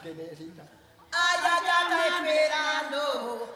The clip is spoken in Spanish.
¿A, a qué necesita? Allá esperando.